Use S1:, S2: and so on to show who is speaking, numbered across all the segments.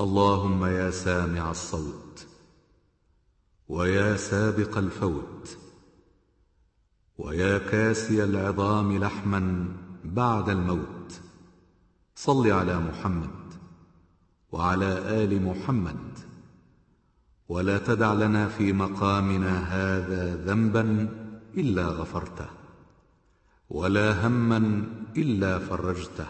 S1: اللهم يا سامع الصوت ويا سابق الفوت ويا كاسي العظام لحما بعد الموت صل على محمد وعلى آل محمد ولا تدع لنا في مقامنا هذا ذنبا إلا غفرته ولا هما إلا فرجته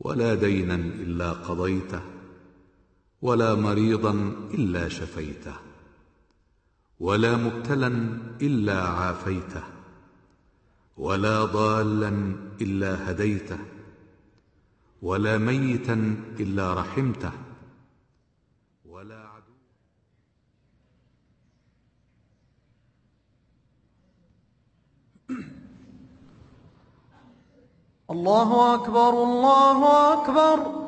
S1: ولا دينا إلا قضيته ولا مريضا إلا شفيته ولا مبتلا إلا عافيته ولا ضالا إلا هديته ولا ميتا إلا رحمته ولا عدو.
S2: الله أكبر الله أكبر.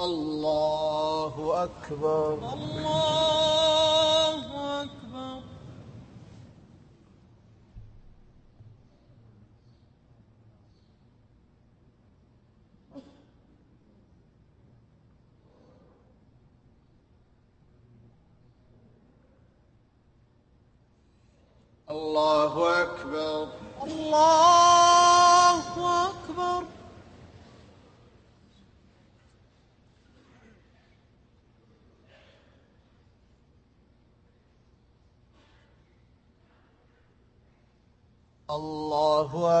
S3: الله أكبر.
S2: الله أكبر
S3: الله أكبر
S2: الله أكبر
S3: الله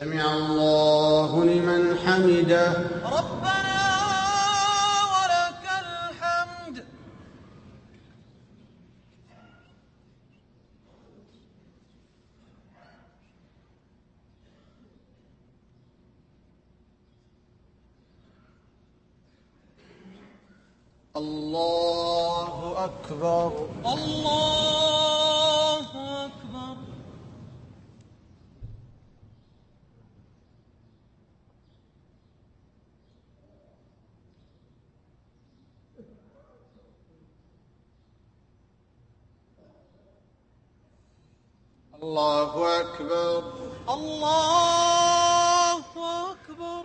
S3: سمع الله لمن حمده.
S2: ربنا ولك الحمد
S3: الله أكبر
S2: الله أكبر
S3: الله أكبر
S2: الله أكبر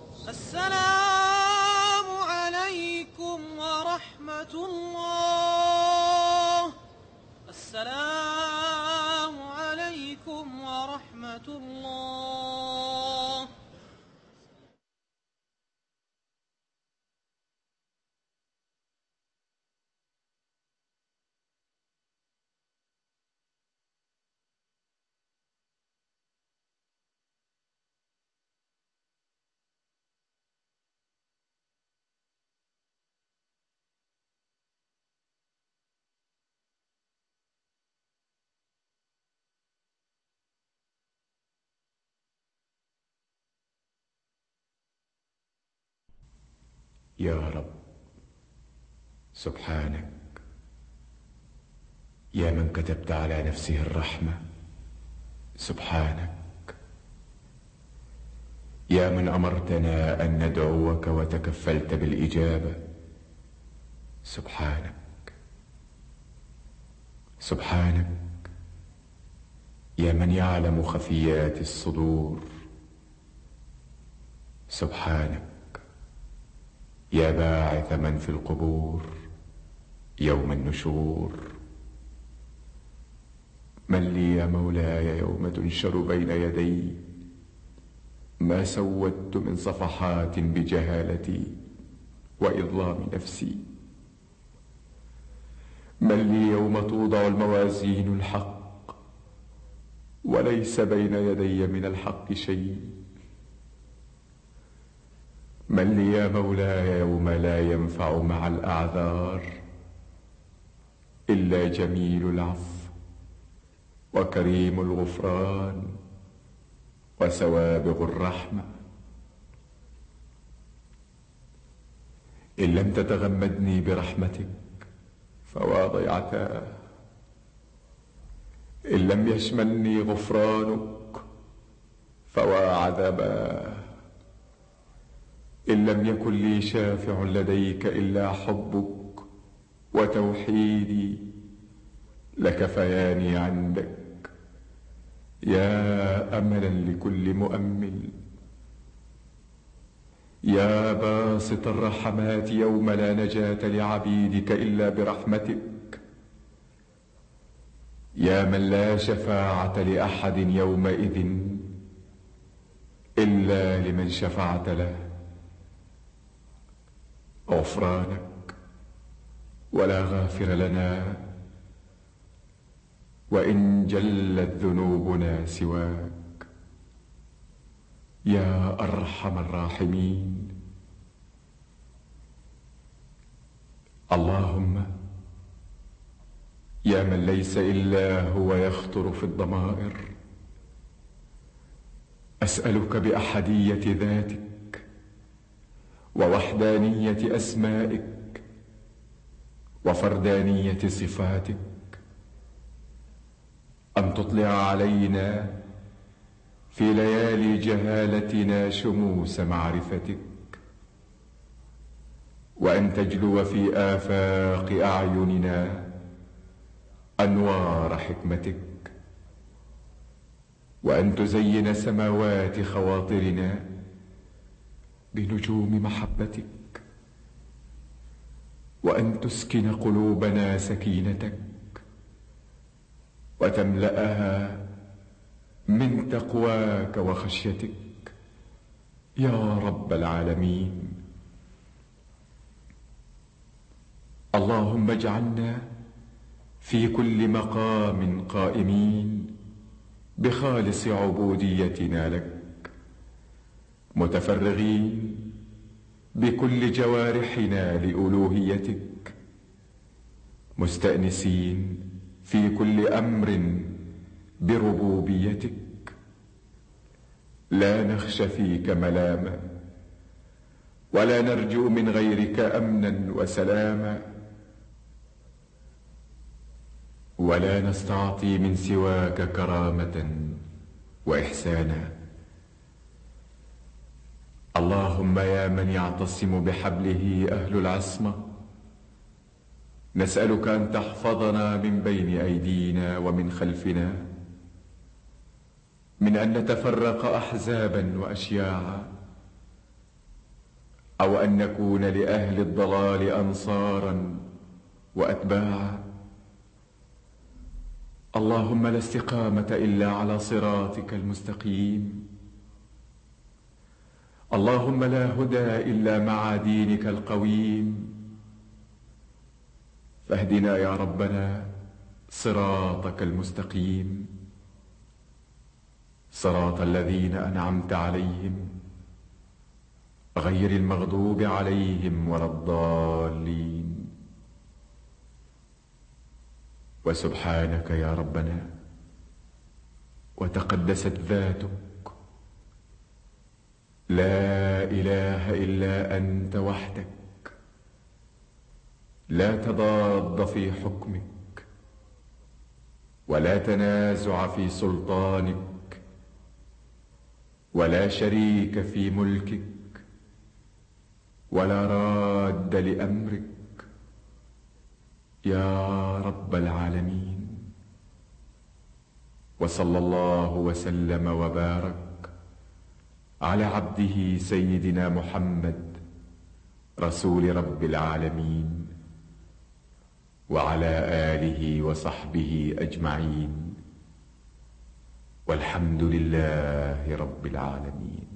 S4: يا رب. سبحانك. يا من كتبت على نفسه الرحمة. سبحانك. يا من أمرتنا أن ندعوك وتكفلت بالإجابة. سبحانك. سبحانك. يا من يعلم خفيات الصدور. سبحانك. يا باعث من في القبور يوم النشور. من لي يا مولاي يوم تنشر بين يدي؟ ما سودت من صفحات بجهالتي وإظلام نفسي. من لي يوم توضع الموازين الحق وليس بين يدي من الحق شيء. من لي يا مولاي يوم لا ينفع مع الأعذار إلا جميل العفو وكريم الغفران وسوابغ الرحمة. إن لم تتغمدني برحمتك فوا ضيعتاه إن لم يشملني غفرانك فوا إن لم يكن لي شافع لديك إلا حبك وتوحيدي لكفياني عندك. يا أملا لكل مؤمل. يا باسط الرحمات يوم لا نجاة لعبيدك إلا برحمتك. يا من لا شفاعة لأحد يومئذ إلا لمن شفعت له. غفرانك ولا غافر لنا وإن جلت ذنوبنا سواك. يا أرحم الراحمين. اللهم يا من ليس إلا هو يخطر في الضمائر أسألك بأحدية ذاتك ووحدانية أسمائك وفردانية صفاتك. أن تطلع علينا في ليالي جهالتنا شموس معرفتك. وأن تجلو في آفاق أعيننا أنوار حكمتك. وأن تزين سماوات خواطرنا بنجوم محبتك وأن تسكن قلوبنا سكينتك وتملأها من تقواك وخشيتك. يا رب العالمين. اللهم اجعلنا في كل مقام قائمين بخالص عبوديتنا لك. متفرغين بكل جوارحنا لألوهيتك. مستأنسين في كل أمر بربوبيتك. لا نخشى فيك ملاما ولا نرجو من غيرك أمنا وسلاما. ولا نستعطي من سواك كرامة وإحسانا. اللهم يا من يعتصم بحبله أهل العصمة. نسألك أن تحفظنا من بين أيدينا ومن خلفنا. من أن نتفرق أحزابا وأشياعا. أو أن نكون لأهل الضلال أنصارا وأتباعا. اللهم لا استقامة إلا على صراطك المستقيم. اللهم لا هدى إلا مع دينك القويم. فاهدنا يا ربنا صراطك المستقيم. صراط الذين أنعمت عليهم غير المغضوب عليهم ولا الضالين. وسبحانك يا ربنا وتقدست ذاتك لا إله إلا أنت وحدك. لا تضاد في حكمك ولا تنازع في سلطانك ولا شريك في ملكك ولا راد لأمرك. يا رب العالمين وصلى الله وسلم وبارك على عبده سيدنا محمد رسول رب العالمين وعلى آله وصحبه أجمعين. والحمد لله رب العالمين.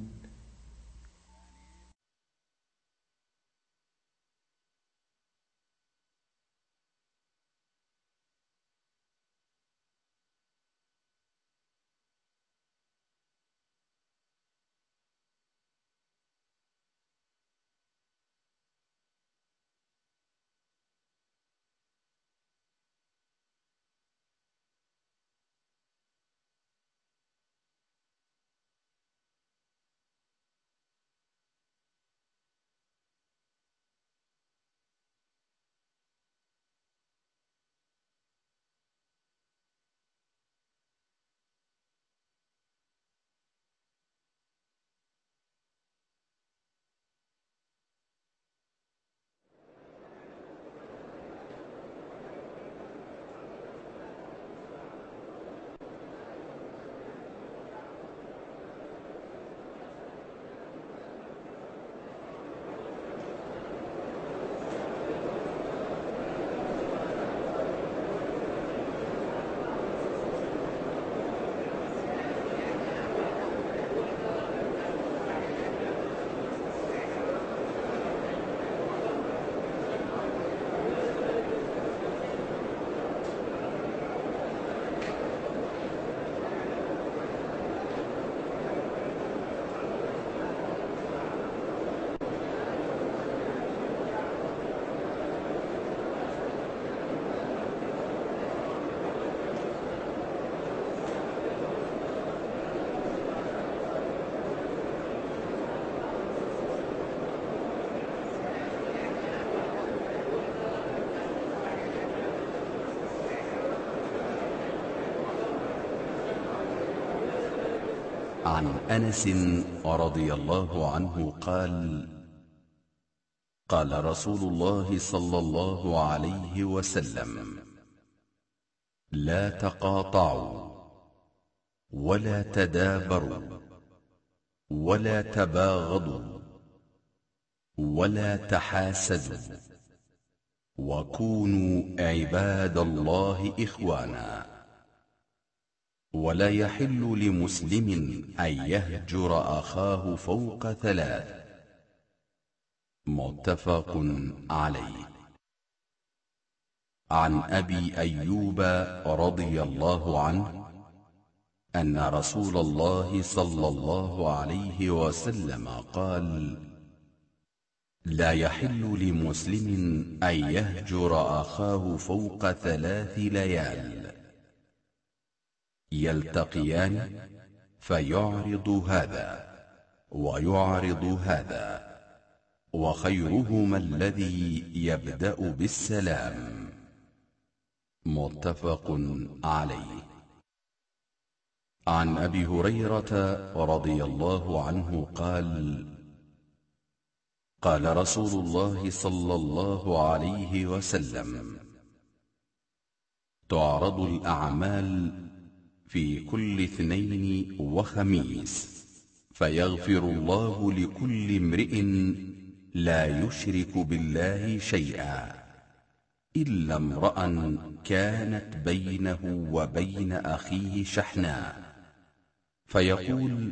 S5: عن أنس رضي الله عنه قال قال رسول الله صلى الله عليه وسلم لا تقاطعوا ولا تدابروا ولا تباغضوا ولا تحاسدوا وكونوا عباد الله إخوانا. ولا يحل لمسلم أن يهجر أخاه فوق ثلاث. متفق عليه. عن أبي أيوب رضي الله عنه أن رسول الله صلى الله عليه وسلم قال لا يحل لمسلم أن يهجر أخاه فوق ثلاث ليال. يلتقيان فيعرض هذا ويعرض هذا وخيرهما الذي يبدأ بالسلام. متفق عليه. عن أبي هريرة رضي الله عنه قال قال رسول الله صلى الله عليه وسلم تعرض الأعمال في كل اثنين وخميس. فيغفر الله لكل امرئ لا يشرك بالله شيئا إلا امرأ كانت بينه وبين أخيه شحناء فيقول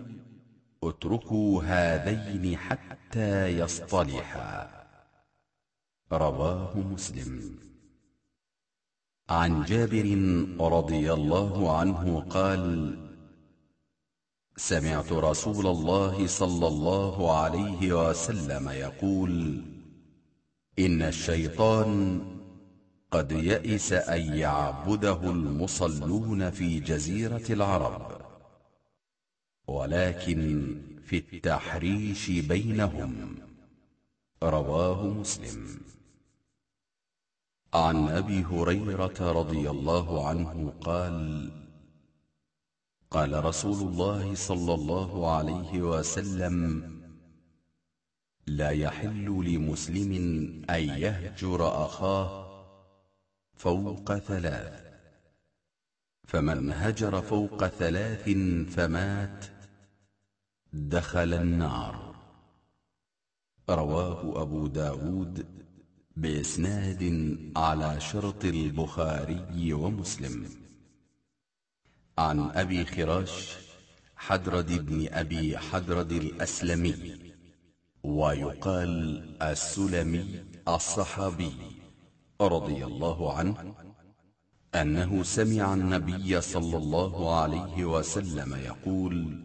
S5: اتركوا هذين حتى يصطلحا رواه مسلم. عن جابر رضي الله عنه قال سمعت رسول الله صلى الله عليه وسلم يقول إن الشيطان قد يئس أن يعبده المصلون في جزيرة العرب ولكن في التحريش بينهم. رواه مسلم. عن أبي هريرة رضي الله عنه قال قال رسول الله صلى الله عليه وسلم لا يحل لمسلم أن يهجر أخاه فوق ثلاث فمن هجر فوق ثلاث فمات دخل النار. رواه أبو داود بإسناد على شرط البخاري ومسلم. عن أبي خراش حدرد بن أبي حدرد الأسلمي ويقال السلمي الصحابي رضي الله عنه أنه سمع النبي صلى الله عليه وسلم يقول